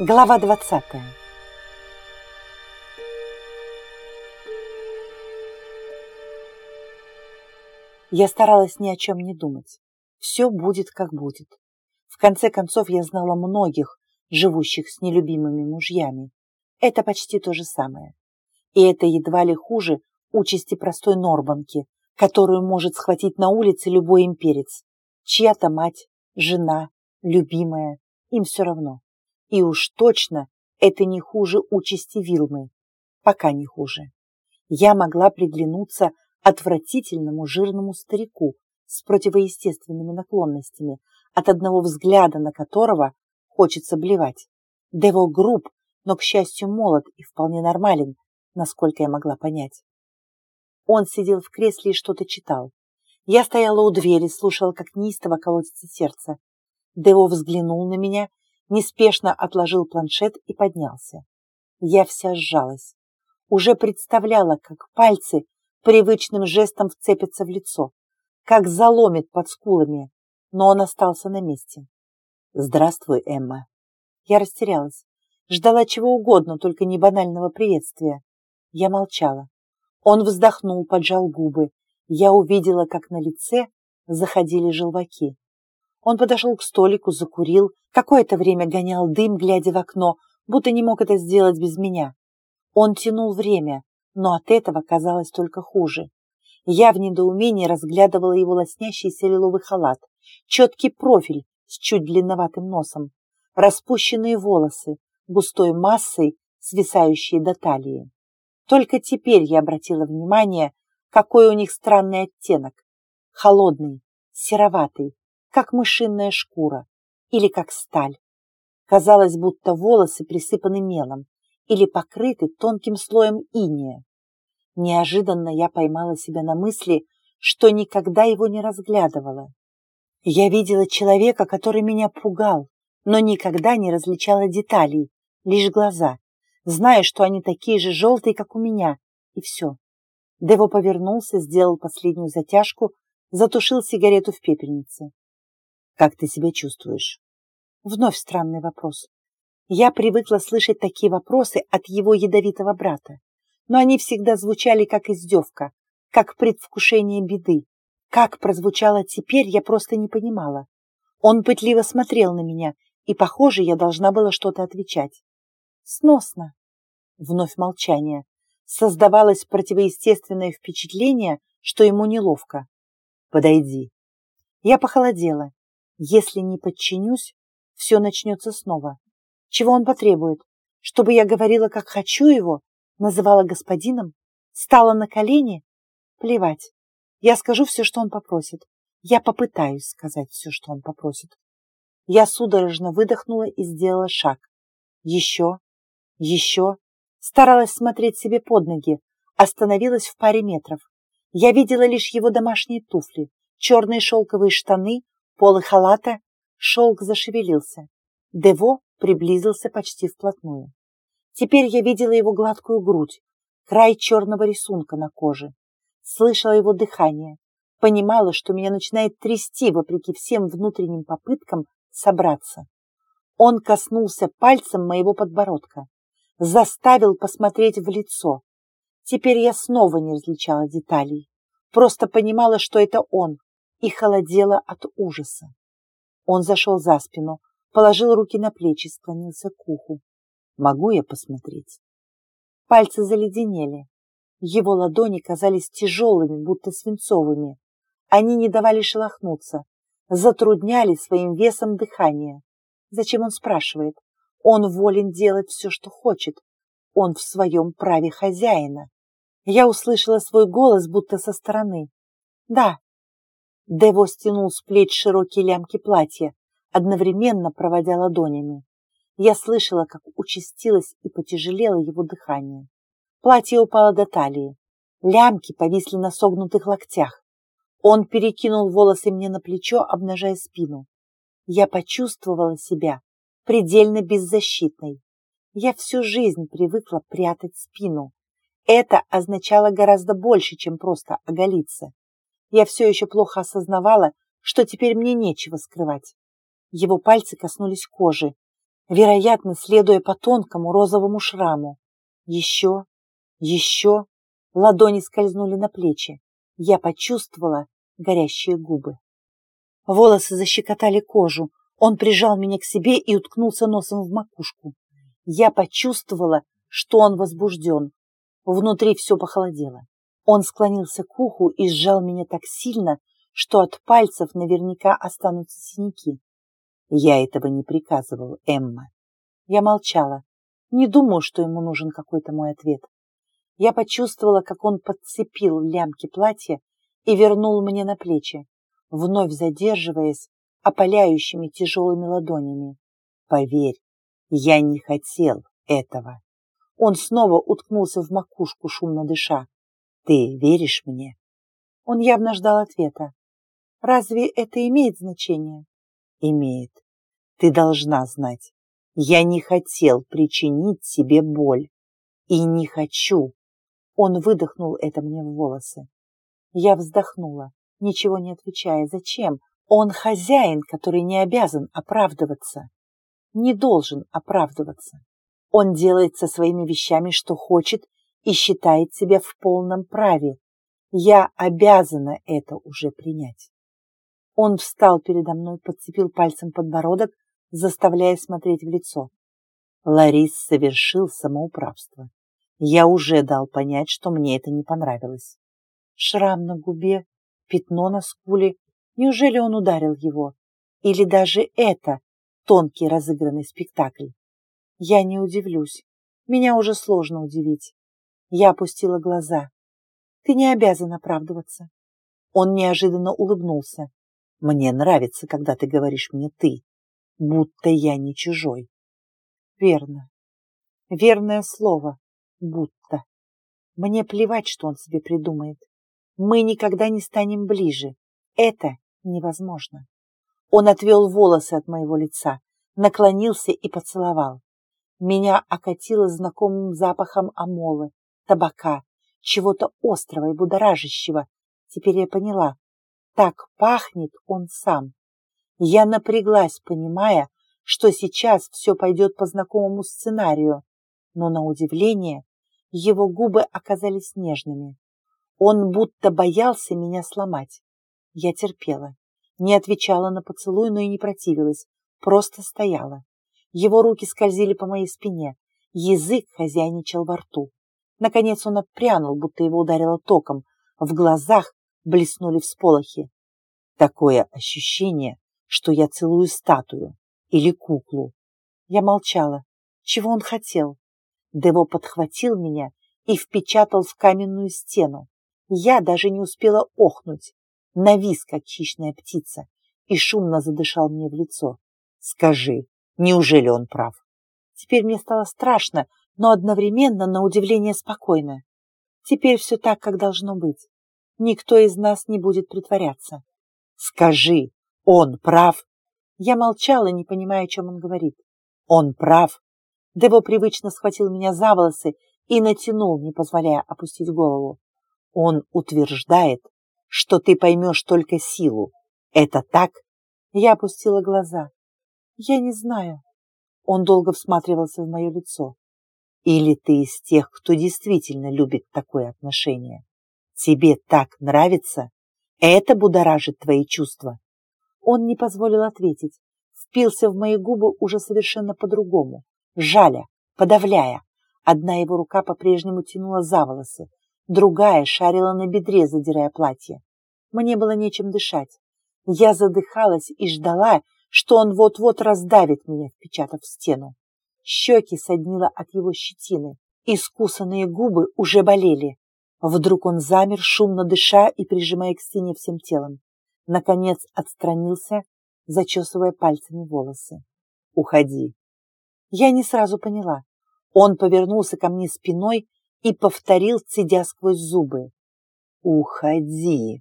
Глава 20 Я старалась ни о чем не думать. Все будет, как будет. В конце концов, я знала многих, живущих с нелюбимыми мужьями. Это почти то же самое. И это едва ли хуже участи простой норбанки, которую может схватить на улице любой имперец. Чья-то мать, жена, любимая, им все равно. И уж точно это не хуже участи Вилмы. Пока не хуже. Я могла приглянуться отвратительному жирному старику с противоестественными наклонностями, от одного взгляда на которого хочется блевать. Дево груб, но, к счастью, молод и вполне нормален, насколько я могла понять. Он сидел в кресле и что-то читал. Я стояла у двери, слушала, как неистово колотится сердце. Дево взглянул на меня неспешно отложил планшет и поднялся. Я вся сжалась. Уже представляла, как пальцы привычным жестом вцепятся в лицо, как заломит под скулами, но он остался на месте. «Здравствуй, Эмма». Я растерялась, ждала чего угодно, только не банального приветствия. Я молчала. Он вздохнул, поджал губы. Я увидела, как на лице заходили желваки. Он подошел к столику, закурил, какое-то время гонял дым, глядя в окно, будто не мог это сделать без меня. Он тянул время, но от этого казалось только хуже. Я в недоумении разглядывала его лоснящийся лиловый халат, четкий профиль с чуть длинноватым носом, распущенные волосы, густой массой, свисающие до талии. Только теперь я обратила внимание, какой у них странный оттенок. Холодный, сероватый, как мышиная шкура или как сталь. Казалось, будто волосы присыпаны мелом или покрыты тонким слоем иния. Неожиданно я поймала себя на мысли, что никогда его не разглядывала. Я видела человека, который меня пугал, но никогда не различала деталей, лишь глаза, зная, что они такие же желтые, как у меня, и все. Дево повернулся, сделал последнюю затяжку, затушил сигарету в пепельнице. Как ты себя чувствуешь? Вновь странный вопрос. Я привыкла слышать такие вопросы от его ядовитого брата, но они всегда звучали как издевка, как предвкушение беды. Как прозвучало теперь, я просто не понимала. Он пытливо смотрел на меня, и, похоже, я должна была что-то отвечать. Сносно. Вновь молчание. Создавалось противоестественное впечатление, что ему неловко. «Подойди». Я похолодела. Если не подчинюсь, все начнется снова. Чего он потребует? Чтобы я говорила, как хочу его, называла господином, стала на колени? Плевать. Я скажу все, что он попросит. Я попытаюсь сказать все, что он попросит. Я судорожно выдохнула и сделала шаг. Еще, еще. Старалась смотреть себе под ноги. Остановилась в паре метров. Я видела лишь его домашние туфли, черные шелковые штаны, Полы халата, шелк зашевелился. Дево приблизился почти вплотную. Теперь я видела его гладкую грудь, край черного рисунка на коже. Слышала его дыхание, понимала, что меня начинает трясти вопреки всем внутренним попыткам собраться. Он коснулся пальцем моего подбородка, заставил посмотреть в лицо. Теперь я снова не различала деталей, просто понимала, что это он, и холодела от ужаса. Он зашел за спину, положил руки на плечи, склонился к уху. «Могу я посмотреть?» Пальцы заледенели. Его ладони казались тяжелыми, будто свинцовыми. Они не давали шелохнуться, затрудняли своим весом дыхание. Зачем он спрашивает? Он волен делать все, что хочет. Он в своем праве хозяина. Я услышала свой голос, будто со стороны. «Да, Дево стянул с плеч широкие лямки платья, одновременно проводя ладонями. Я слышала, как участилось и потяжелело его дыхание. Платье упало до талии. Лямки повисли на согнутых локтях. Он перекинул волосы мне на плечо, обнажая спину. Я почувствовала себя предельно беззащитной. Я всю жизнь привыкла прятать спину. Это означало гораздо больше, чем просто оголиться. Я все еще плохо осознавала, что теперь мне нечего скрывать. Его пальцы коснулись кожи. вероятно, следуя по тонкому розовому шраму. Еще, еще, ладони скользнули на плечи. Я почувствовала горящие губы. Волосы защекотали кожу. Он прижал меня к себе и уткнулся носом в макушку. Я почувствовала, что он возбужден. Внутри все похолодело. Он склонился к уху и сжал меня так сильно, что от пальцев наверняка останутся синяки. Я этого не приказывал, Эмма. Я молчала. Не думаю, что ему нужен какой-то мой ответ. Я почувствовала, как он подцепил лямки платья и вернул мне на плечи, вновь задерживаясь опаляющими тяжелыми ладонями. Поверь, я не хотел этого. Он снова уткнулся в макушку, шумно дыша. Ты веришь мне? Он явно ждал ответа. Разве это имеет значение? Имеет. Ты должна знать. Я не хотел причинить тебе боль. И не хочу. Он выдохнул это мне в волосы. Я вздохнула, ничего не отвечая. Зачем? Он хозяин, который не обязан оправдываться. Не должен оправдываться. Он делает со своими вещами, что хочет, и считает себя в полном праве. Я обязана это уже принять. Он встал передо мной, подцепил пальцем подбородок, заставляя смотреть в лицо. Ларис совершил самоуправство. Я уже дал понять, что мне это не понравилось. Шрам на губе, пятно на скуле. Неужели он ударил его? Или даже это тонкий разыгранный спектакль? Я не удивлюсь. Меня уже сложно удивить. Я опустила глаза. Ты не обязан оправдываться. Он неожиданно улыбнулся. Мне нравится, когда ты говоришь мне «ты», будто я не чужой. Верно. Верное слово «будто». Мне плевать, что он себе придумает. Мы никогда не станем ближе. Это невозможно. Он отвел волосы от моего лица, наклонился и поцеловал. Меня окатило знакомым запахом амолы, табака, чего-то острого и будоражащего. Теперь я поняла, так пахнет он сам. Я напряглась, понимая, что сейчас все пойдет по знакомому сценарию, но на удивление его губы оказались нежными. Он будто боялся меня сломать. Я терпела, не отвечала на поцелуй, но и не противилась, просто стояла. Его руки скользили по моей спине, язык хозяйничал во рту. Наконец он отпрянул, будто его ударило током. В глазах блеснули всполохи. Такое ощущение, что я целую статую или куклу. Я молчала. Чего он хотел? Дево подхватил меня и впечатал в каменную стену. Я даже не успела охнуть. Навис, как хищная птица, и шумно задышал мне в лицо. Скажи, неужели он прав? Теперь мне стало страшно, но одновременно, на удивление, спокойно. Теперь все так, как должно быть. Никто из нас не будет притворяться. Скажи, он прав? Я молчала, не понимая, о чем он говорит. Он прав. Дево привычно схватил меня за волосы и натянул, не позволяя опустить голову. Он утверждает, что ты поймешь только силу. Это так? Я опустила глаза. Я не знаю. Он долго всматривался в мое лицо. Или ты из тех, кто действительно любит такое отношение? Тебе так нравится? Это будоражит твои чувства. Он не позволил ответить, впился в мои губы уже совершенно по-другому, жаля, подавляя. Одна его рука по-прежнему тянула за волосы, другая шарила на бедре, задирая платье. Мне было нечем дышать. Я задыхалась и ждала, что он вот-вот раздавит меня, впечатав в стену. Щеки соднило от его щетины, искусанные губы уже болели. Вдруг он замер, шумно дыша и прижимая к стене всем телом. Наконец отстранился, зачесывая пальцами волосы. «Уходи!» Я не сразу поняла. Он повернулся ко мне спиной и повторил, цедя сквозь зубы. «Уходи!»